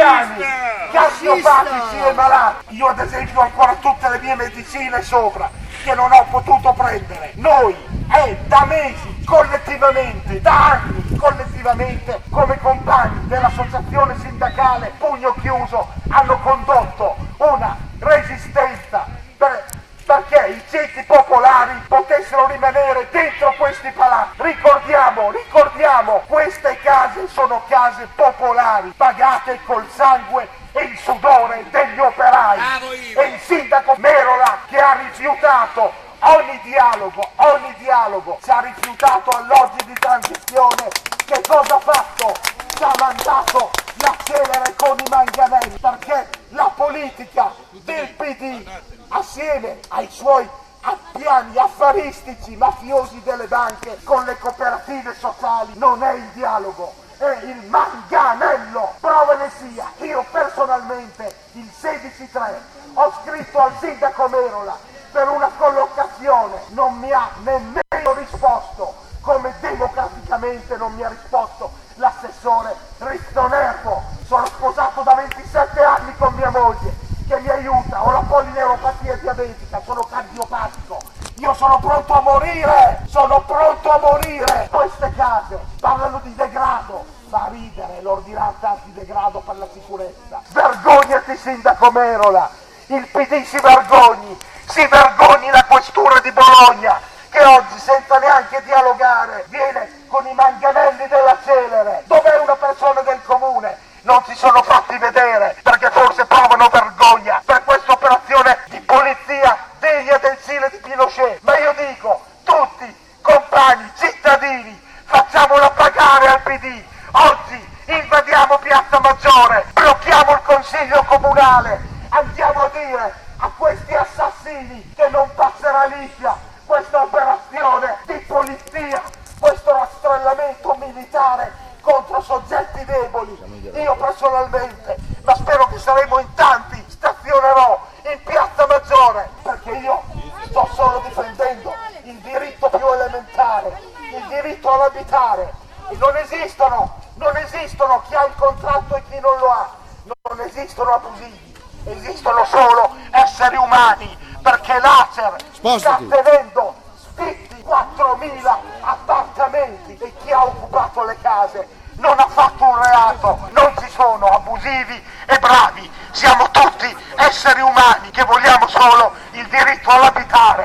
anziani, cardiopatici e malati. Io ad esempio ho ancora tutte le mie medicine sopra che non ho potuto prendere. Noi è da mesi, collettivamente, da anni, collettivamente, come compagni dell'associazione sindacale Pugno Chiuso, hanno condotto una resistenza per, perché i ceti popolari potessero rimanere. Ricordiamo, ricordiamo, queste case sono case popolari, pagate col sangue e il sudore degli operai. E il sindaco Merola che ha rifiutato ogni dialogo, ogni dialogo, ci ha rifiutato all'oggi di transizione. Che cosa ha fatto? Ci ha mandato la celere con i manganelli perché la politica del PD assieme ai suoi piani affaristici mafiosi delle banche con le cooperative sociali non è il dialogo, è il manganello. Prova ne sia, io personalmente il 16-3 ho scritto al sindaco Merola per una collocazione, non mi ha nemmeno risposto, come democraticamente non mi ha risposto l'assessore Ristonerpo. Sono sposato da 27 anni con mia moglie che mi aiuta, ho la polineuropatia diabetica, sono cardiopatico, io sono pronto a morire, sono pronto a morire. Queste case parlano di degrado, fa ridere l'ordinanza antidegrado per la sicurezza. Vergognati sindaco Merola, il PD si vergogni, si vergogni la questura di Bologna che oggi senza neanche dialogare viene con i manganelli della Ma io dico, tutti, compagni, cittadini, facciamola pagare al PD. Oggi invadiamo Piazza Maggiore, blocchiamo il Consiglio Comunale, andiamo a dire a questi assassini che non passerà liscia questa operazione di polizia, questo rastrellamento militare contro soggetti deboli. Io personalmente, il diritto all'abitare. E non esistono, non esistono chi ha il contratto e chi non lo ha, non esistono abusivi, esistono solo esseri umani. Perché l'Acer sta tenendo sfitti 4.000 appartamenti e chi ha occupato le case non ha fatto un reato, non ci sono abusivi e bravi, siamo tutti esseri umani che vogliamo solo il diritto all'abitare.